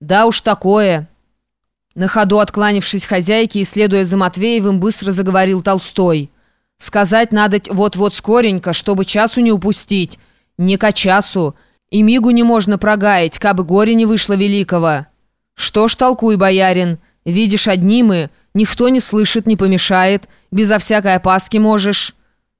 Да уж такое. На ходу откланившись хозяйке и следуя за Матвеевым, быстро заговорил Толстой. Сказать надо вот-вот скоренько, чтобы часу не упустить. Не ко часу. И мигу не можно прогаять, кабы горе не вышло великого. Что ж толкуй, боярин, видишь, одни мы, никто не слышит, не помешает, безо всякой опаски можешь.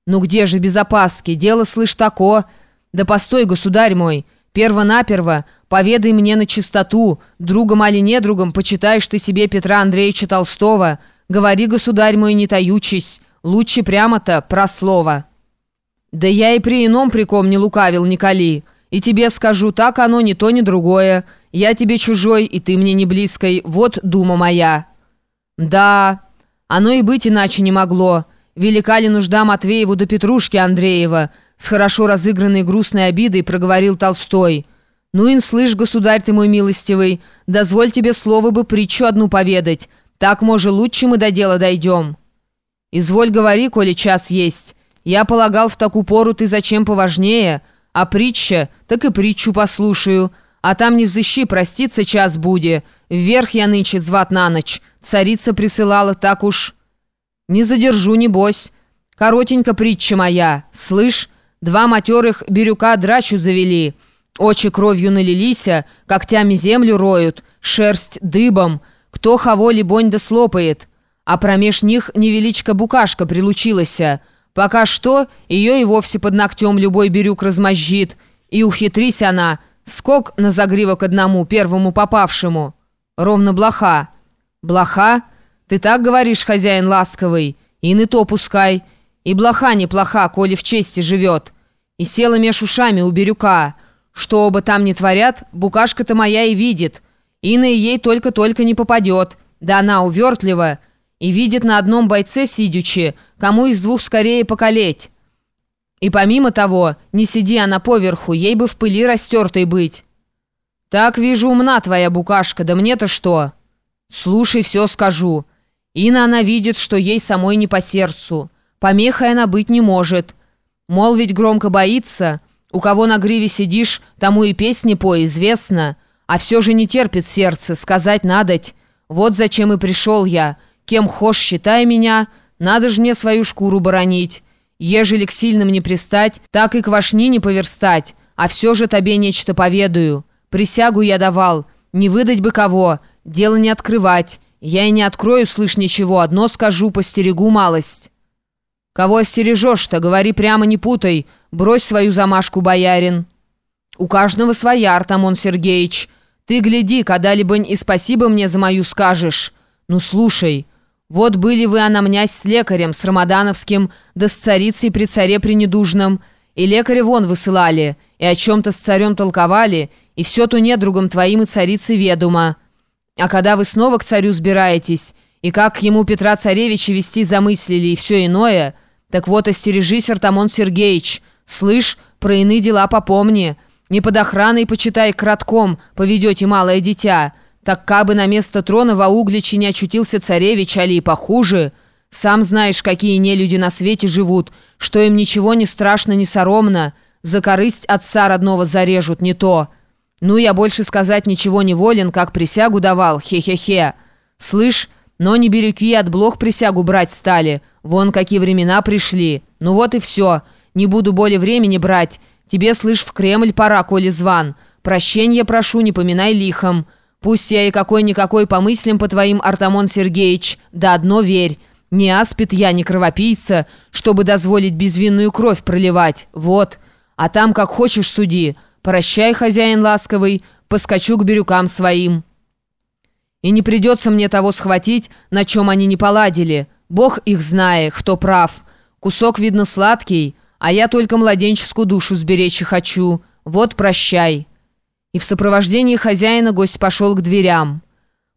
Ну где же без опаски, дело слышь тако. Да постой, государь мой, перво-наперво, поведай мне на чистоту, другом али недругом почитаешь ты себе Петра Андреевича Толстого, говори, государь мой, не таючись, лучше прямо-то про слово». «Да я и при ином приком не лукавил, Николи, и тебе скажу, так оно ни то, ни другое. Я тебе чужой, и ты мне не близкой, вот дума моя». «Да, оно и быть иначе не могло. Велика ли нужда Матвееву до Петрушки Андреева?» С хорошо разыгранной грустной обидой проговорил Толстой. «Ну, ин, слышь, государь ты мой милостивый, дозволь тебе слово бы притчу одну поведать. Так, может, лучше мы до дела дойдем». «Изволь говори, коли час есть. Я полагал, в такую пору ты зачем поважнее, а притча, так и притчу послушаю. А там не взыщи, проститься час буде. Вверх я нынче зват на ночь. Царица присылала так уж...» «Не задержу, небось. Коротенько притча моя. Слышь, два матерых бирюка драчу завели. Очи кровью налилися, когтями землю роют, шерсть дыбом. Кто хого либонь да слопает» а промеж них невеличка-букашка прилучилася. Пока что ее и вовсе под ногтем любой бирюк размозжит. И ухитрись она, скок на загривок одному, первому попавшему. Ровно блоха. Блоха? Ты так говоришь, хозяин ласковый? И не то пускай. И блоха неплоха, коли в чести живет. И села меж ушами у бирюка. Что оба там не творят, букашка-то моя и видит. И на ей только-только не попадет. Да она увертливая и видит на одном бойце сидячи, кому из двух скорее покалеть. И помимо того, не сиди она поверху, ей бы в пыли растертой быть. Так вижу умна твоя букашка, да мне-то что? Слушай, все скажу. Ина она видит, что ей самой не по сердцу. Помехой она быть не может. Мол, ведь громко боится. У кого на гриве сидишь, тому и песни пой, известно. А все же не терпит сердце, сказать надоть. Вот зачем и пришел я». Кем хошь считай меня, надо ж мне свою шкуру боронить. Ежели к сильным не пристать, так и к вошни не поверстать, а все же тебе нечто поведаю. Присягу я давал, не выдать бы кого, дело не открывать. Я и не открою, слышь, ничего, одно скажу, постерегу малость». «Кого остережешь-то? Говори прямо, не путай. Брось свою замашку, боярин». «У каждого своя, Артамон Сергеевич. Ты гляди, когда-либо и спасибо мне за мою скажешь. Ну, слушай». Вот были вы, анамнясь, с лекарем, с Рамадановским, да с царицей при царе пренедужном, и лекаря вон высылали, и о чем-то с царем толковали, и все то недругом твоим и царицы ведомо. А когда вы снова к царю сбираетесь, и как ему Петра Царевича вести замыслили и все иное, так вот остережись, Артамон Сергеевич, слышь, про иные дела попомни, не под охраной, почитай, кратком поведете малое дитя». Так кабы на место трона во Угличе не очутился царевич, али похуже. Сам знаешь, какие нелюди на свете живут, что им ничего не страшно, не соромно. За корысть отца родного зарежут, не то. Ну, я больше сказать ничего не волен, как присягу давал, хе-хе-хе. Слышь, но не бирюки от блох присягу брать стали. Вон какие времена пришли. Ну вот и все. Не буду более времени брать. Тебе, слышь, в Кремль пора, коли зван. Прощенья прошу, не поминай лихом». Пусть я и какой-никакой помыслим по твоим, Артамон Сергеевич, да одно верь. Не аспид я, не кровопийца, чтобы дозволить безвинную кровь проливать. Вот. А там как хочешь суди. Прощай, хозяин ласковый, поскочу к бирюкам своим. И не придется мне того схватить, на чем они не поладили. Бог их знает, кто прав. Кусок, видно, сладкий, а я только младенческую душу сберечь хочу. Вот прощай» и в сопровождении хозяина гость пошел к дверям.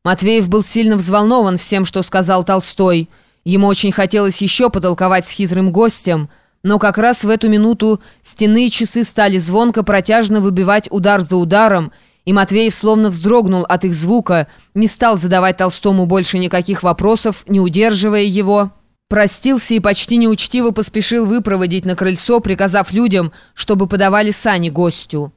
Матвеев был сильно взволнован всем, что сказал Толстой. Ему очень хотелось еще потолковать с хитрым гостем, но как раз в эту минуту стенные часы стали звонко протяжно выбивать удар за ударом, и Матвеев словно вздрогнул от их звука, не стал задавать Толстому больше никаких вопросов, не удерживая его. Простился и почти неучтиво поспешил выпроводить на крыльцо, приказав людям, чтобы подавали сани гостю.